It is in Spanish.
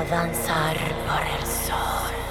danzar por el sol.